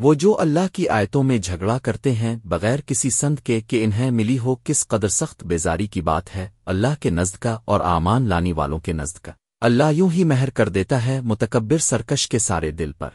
وہ جو اللہ کی آیتوں میں جھگڑا کرتے ہیں، بغیر کسی سند کے کہ انہیں ملی ہو کس قدر سخت بیزاری کی بات ہے، اللہ کے نزد کا اور آمان لانی والوں کے نزد کا۔ اللہ یوں ہی مہر کر دیتا ہے متکبر سرکش کے سارے دل پر۔